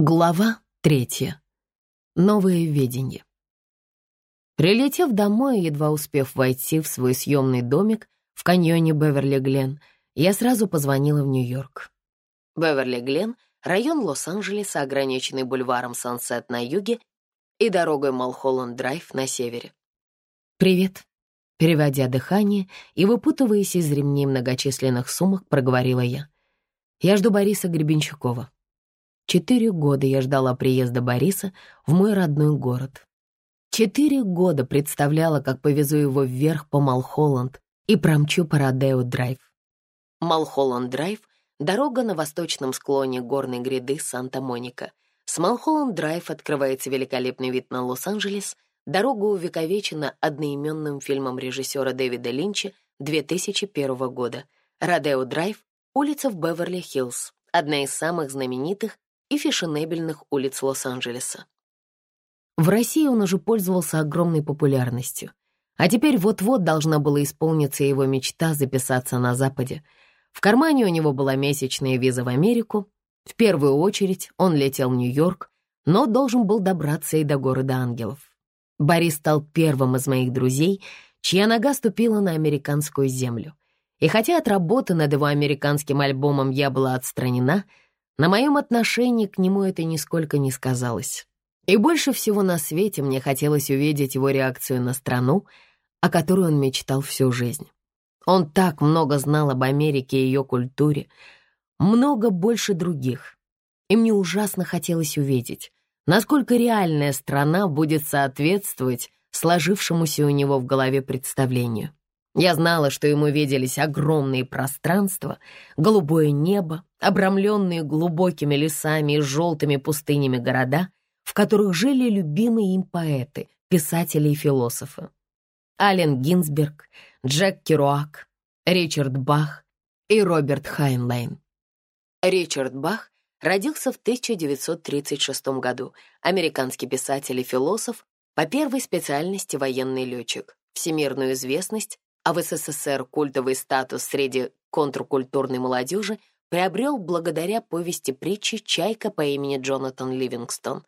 Глава третья. Новое видение. Прилетев домой, едва успев войти в свой съемный домик в каньоне Беверли-Глен, я сразу позвонила в Нью-Йорк. Беверли-Глен — район Лос-Анджелеса, ограниченный бульваром Сансет на юге и дорогой Малхолланд-Драйв на севере. «Привет», — переводя дыхание и выпутываясь из ремней многочисленных сумок, проговорила я. «Я жду Бориса Гребенщикова». Четыре года я ждала приезда Бориса в мой родной город. Четыре года представляла, как повезу его вверх по Малхолланд и промчу по Родео-драйв. Малхолланд-драйв — дорога на восточном склоне горной гряды Санта-Моника. С Малхолланд-драйв открывается великолепный вид на Лос-Анджелес. Дорога увековечена одноименным фильмом режиссера Дэвида Линча 2001 года. Родео-драйв — улица в Беверли-Хиллз, одна из самых знаменитых и фешенебельных улиц Лос-Анджелеса. В России он уже пользовался огромной популярностью, а теперь вот-вот должна была исполниться его мечта записаться на Западе. В кармане у него была месячная виза в Америку. В первую очередь он летел в Нью-Йорк, но должен был добраться и до города ангелов. Борис стал первым из моих друзей, чья нога ступила на американскую землю. И хотя от работы над его американским альбомом я была отстранена — на моем отношении к нему это нисколько не сказалось. И больше всего на свете мне хотелось увидеть его реакцию на страну, о которой он мечтал всю жизнь. Он так много знал об Америке и ее культуре, много больше других. И мне ужасно хотелось увидеть, насколько реальная страна будет соответствовать сложившемуся у него в голове представлению. Я знала, что ему виделись огромные пространства, голубое небо, обрамленные глубокими лесами и желтыми пустынями города, в которых жили любимые им поэты, писатели и философы. Ален Гинзберг, Джек Керуак, Ричард Бах и Роберт Хайнлайн. Ричард Бах родился в 1936 году, американский писатель и философ, по первой специальности военный летчик. Всемирную известность а в СССР культовый статус среди контркультурной молодежи приобрел благодаря повести притчи «Чайка» по имени Джонатан Ливингстон,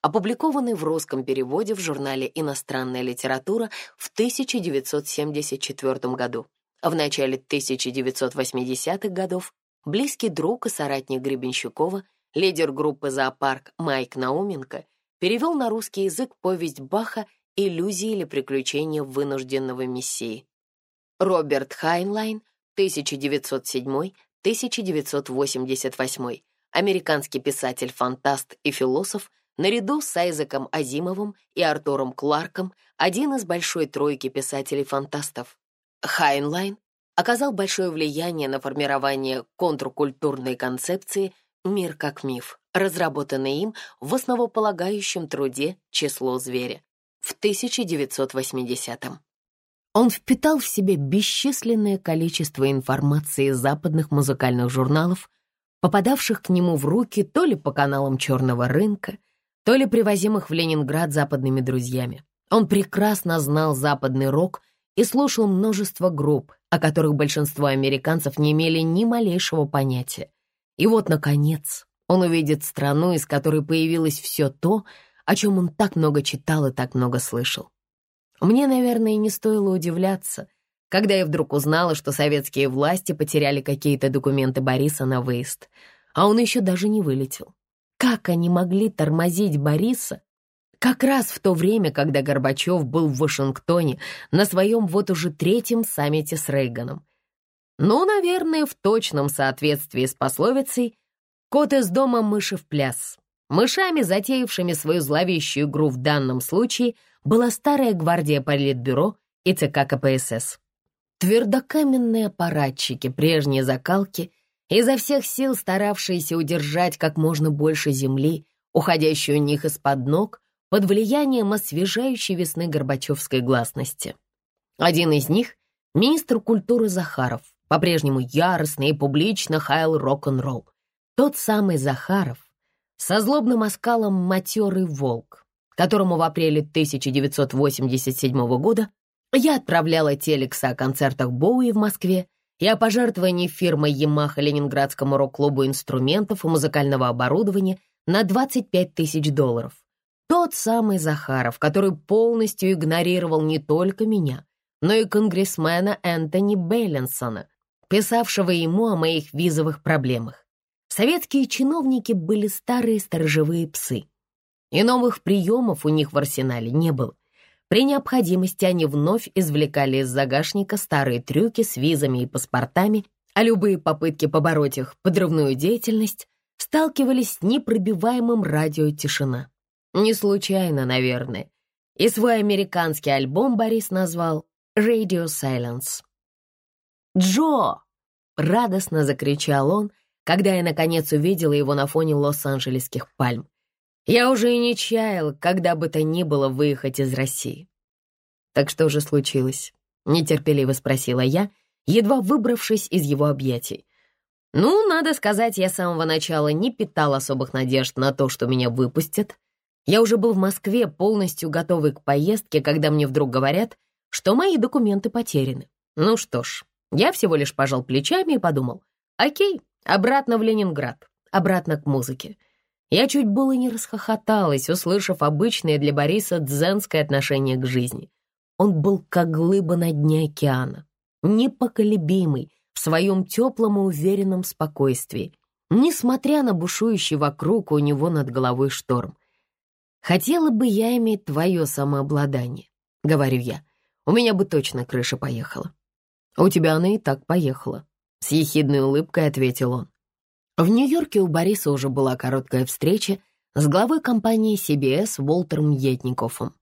опубликованной в русском переводе в журнале «Иностранная литература» в 1974 году. В начале 1980-х годов близкий друг и соратник Гребенщикова, лидер группы «Зоопарк» Майк Науменко, перевел на русский язык повесть Баха «Иллюзии или приключения вынужденного мессии». Роберт Хайнлайн, 1907-1988, американский писатель-фантаст и философ, наряду с Айзеком Азимовым и Артуром Кларком, один из большой тройки писателей-фантастов. Хайнлайн оказал большое влияние на формирование контркультурной концепции «Мир как миф», разработанной им в основополагающем труде «Число зверя» в 1980-м. Он впитал в себя бесчисленное количество информации из западных музыкальных журналов, попадавших к нему в руки то ли по каналам черного рынка, то ли привозимых в Ленинград западными друзьями. Он прекрасно знал западный рок и слушал множество групп, о которых большинство американцев не имели ни малейшего понятия. И вот, наконец, он увидит страну, из которой появилось все то, о чем он так много читал и так много слышал. Мне, наверное, не стоило удивляться, когда я вдруг узнала, что советские власти потеряли какие-то документы Бориса на выезд, а он еще даже не вылетел. Как они могли тормозить Бориса как раз в то время, когда Горбачев был в Вашингтоне на своем вот уже третьем саммите с Рейганом? Ну, наверное, в точном соответствии с пословицей «Кот из дома, мыши в пляс». Мышами, затеявшими свою зловещую игру в данном случае, была старая гвардия Политбюро и ЦК КПСС. Твердокаменные аппаратчики прежней закалки, изо всех сил старавшиеся удержать как можно больше земли, уходящей у них из-под ног, под влиянием освежающей весны Горбачевской гласности. Один из них — министр культуры Захаров, по-прежнему яростно и публично хаял рок-н-ролл. Тот самый Захаров, со злобным оскалом матерый волк, которому в апреле 1987 года я отправляла телекса о концертах Боуи в Москве и о пожертвовании фирмой Yamaha Ленинградскому рок-клубу инструментов и музыкального оборудования на 25 тысяч долларов. Тот самый Захаров, который полностью игнорировал не только меня, но и конгрессмена Энтони Бейленсона, писавшего ему о моих визовых проблемах. Советские чиновники были старые сторожевые псы, и новых приемов у них в арсенале не было. При необходимости они вновь извлекали из загашника старые трюки с визами и паспортами, а любые попытки побороть их подрывную деятельность сталкивались с непробиваемым радио «Тишина». Не случайно, наверное. И свой американский альбом Борис назвал «Radio Silence». «Джо!» — радостно закричал он, когда я, наконец, увидела его на фоне лос-анджелесских пальм. Я уже и не чаял, когда бы то ни было, выехать из России. «Так что же случилось?» — нетерпеливо спросила я, едва выбравшись из его объятий. Ну, надо сказать, я с самого начала не питал особых надежд на то, что меня выпустят. Я уже был в Москве, полностью готовый к поездке, когда мне вдруг говорят, что мои документы потеряны. Ну что ж, я всего лишь пожал плечами и подумал, окей, обратно в Ленинград, обратно к музыке. Я чуть было не расхохоталась, услышав обычное для Бориса дзенское отношение к жизни. Он был как глыба на дне океана, непоколебимый, в своем теплом и уверенном спокойствии, несмотря на бушующий вокруг у него над головой шторм. «Хотела бы я иметь твое самообладание», — говорю я. «У меня бы точно крыша поехала». «У тебя она и так поехала», — с ехидной улыбкой ответил он. В Нью-Йорке у Бориса уже была короткая встреча с главой компании CBS Волтером Етниковым.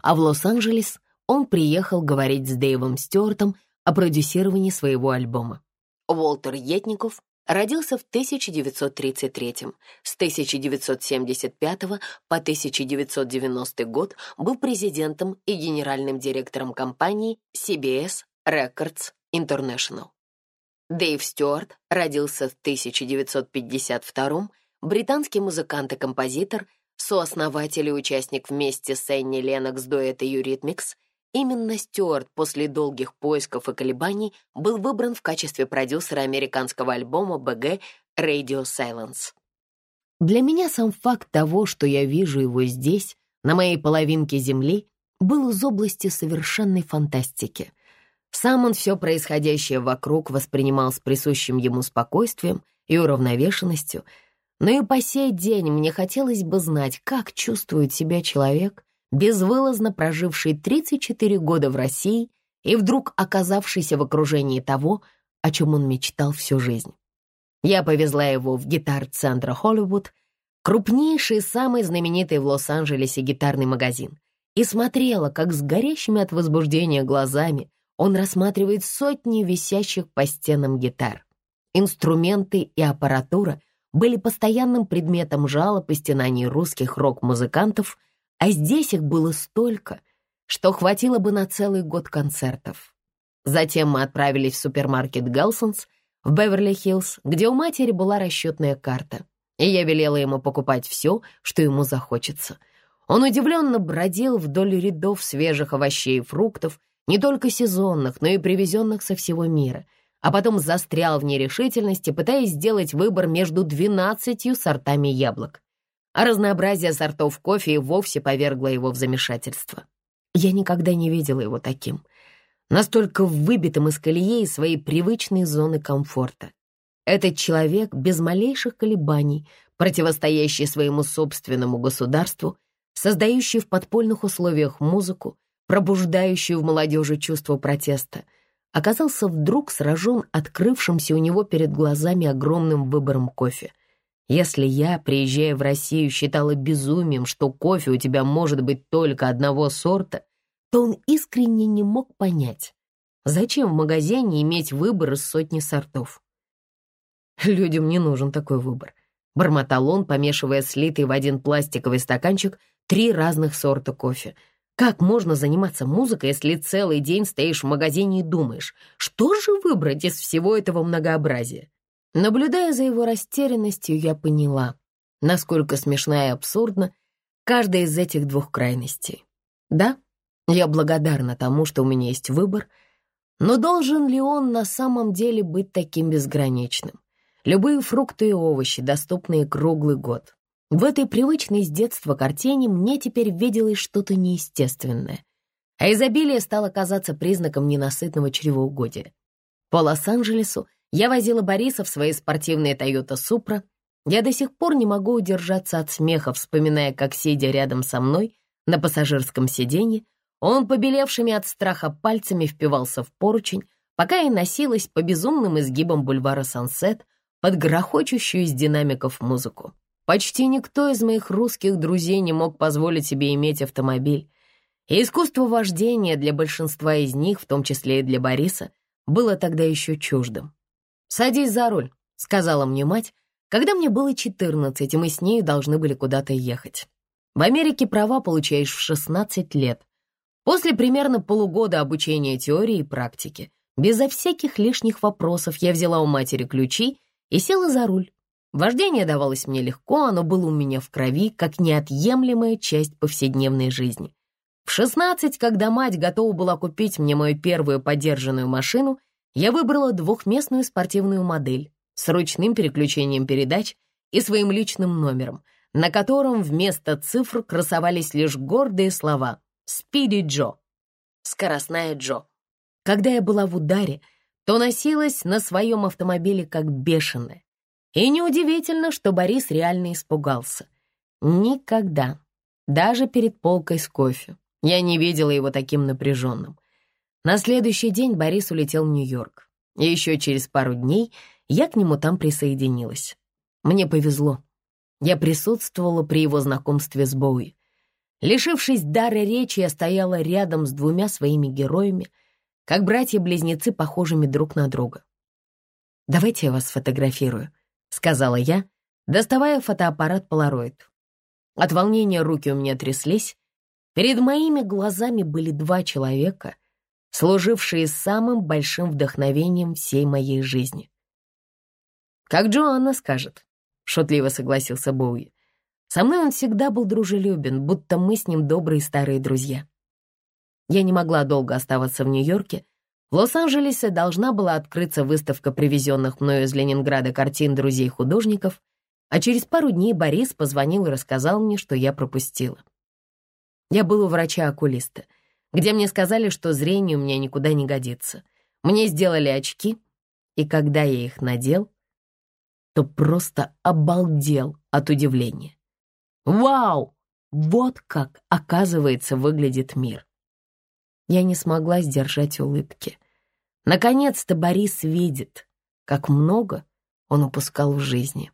А в Лос-Анджелес он приехал говорить с Дэйвом Стюартом о продюсировании своего альбома. Уолтер Етников родился в 1933 С 1975 по 1990 год был президентом и генеральным директором компании CBS Records International. Дэйв Стюарт родился в 1952 британский музыкант и композитор, сооснователь и участник вместе с Энни Ленокс дуэта «Eurythmics», Именно Стюарт после долгих поисков и колебаний был выбран в качестве продюсера американского альбома БГ «Radio Silence». Для меня сам факт того, что я вижу его здесь, на моей половинке земли, был из области совершенной фантастики. Сам он все происходящее вокруг воспринимал с присущим ему спокойствием и уравновешенностью, но и по сей день мне хотелось бы знать, как чувствует себя человек, безвылазно проживший 34 года в России и вдруг оказавшийся в окружении того, о чем он мечтал всю жизнь. Я повезла его в гитар-центр Холливуд, крупнейший и самый знаменитый в Лос-Анджелесе гитарный магазин, и смотрела, как с горящими от возбуждения глазами он рассматривает сотни висящих по стенам гитар. Инструменты и аппаратура были постоянным предметом жалоб и стенаний русских рок-музыкантов, а здесь их было столько, что хватило бы на целый год концертов. Затем мы отправились в супермаркет Галсонс в Беверли-Хиллз, где у матери была расчетная карта, и я велела ему покупать все, что ему захочется. Он удивленно бродил вдоль рядов свежих овощей и фруктов, не только сезонных, но и привезенных со всего мира, а потом застрял в нерешительности, пытаясь сделать выбор между двенадцатью сортами яблок а разнообразие сортов кофе и вовсе повергло его в замешательство. Я никогда не видела его таким, настолько выбитым из колеи своей привычной зоны комфорта. Этот человек без малейших колебаний, противостоящий своему собственному государству, создающий в подпольных условиях музыку, пробуждающую в молодежи чувство протеста, оказался вдруг сражен открывшимся у него перед глазами огромным выбором кофе — если я, приезжая в Россию, считала безумием, что кофе у тебя может быть только одного сорта, то он искренне не мог понять, зачем в магазине иметь выбор из сотни сортов. Людям не нужен такой выбор. Бормотал он, помешивая слитый в один пластиковый стаканчик три разных сорта кофе. Как можно заниматься музыкой, если целый день стоишь в магазине и думаешь, что же выбрать из всего этого многообразия? Наблюдая за его растерянностью, я поняла, насколько смешна и абсурдна каждая из этих двух крайностей. Да, я благодарна тому, что у меня есть выбор, но должен ли он на самом деле быть таким безграничным? Любые фрукты и овощи, доступные круглый год. В этой привычной с детства картине мне теперь виделось что-то неестественное, а изобилие стало казаться признаком ненасытного чревоугодия. По Лос-Анджелесу я возила Бориса в своей спортивной Toyota Supra. Я до сих пор не могу удержаться от смеха, вспоминая, как, сидя рядом со мной на пассажирском сиденье, он побелевшими от страха пальцами впивался в поручень, пока я носилась по безумным изгибам бульвара Сансет под грохочущую из динамиков музыку. Почти никто из моих русских друзей не мог позволить себе иметь автомобиль, и искусство вождения для большинства из них, в том числе и для Бориса, было тогда еще чуждым. «Садись за руль», — сказала мне мать, когда мне было 14, и мы с ней должны были куда-то ехать. В Америке права получаешь в 16 лет. После примерно полугода обучения теории и практики, безо всяких лишних вопросов, я взяла у матери ключи и села за руль. Вождение давалось мне легко, оно было у меня в крови, как неотъемлемая часть повседневной жизни. В 16, когда мать готова была купить мне мою первую подержанную машину, я выбрала двухместную спортивную модель с ручным переключением передач и своим личным номером, на котором вместо цифр красовались лишь гордые слова «Спиди Джо» — «Скоростная Джо». Когда я была в ударе, то носилась на своем автомобиле как бешеная. И неудивительно, что Борис реально испугался. Никогда, даже перед полкой с кофе, я не видела его таким напряженным. На следующий день Борис улетел в Нью-Йорк. И еще через пару дней я к нему там присоединилась. Мне повезло. Я присутствовала при его знакомстве с Боуи. Лишившись дара речи, я стояла рядом с двумя своими героями, как братья-близнецы, похожими друг на друга. «Давайте я вас сфотографирую», — сказала я, доставая фотоаппарат Polaroid. От волнения руки у меня тряслись, Перед моими глазами были два человека, служившие самым большим вдохновением всей моей жизни. «Как Джоанна скажет», — шутливо согласился Боуи. «Со мной он всегда был дружелюбен, будто мы с ним добрые старые друзья». Я не могла долго оставаться в Нью-Йорке. В Лос-Анджелесе должна была открыться выставка привезенных мною из Ленинграда картин друзей-художников, а через пару дней Борис позвонил и рассказал мне, что я пропустила. Я был у врача-окулиста, где мне сказали, что зрение у меня никуда не годится. Мне сделали очки, и когда я их надел, то просто обалдел от удивления. Вау! Вот как, оказывается, выглядит мир. Я не смогла сдержать улыбки. Наконец-то Борис видит, как много он упускал в жизни.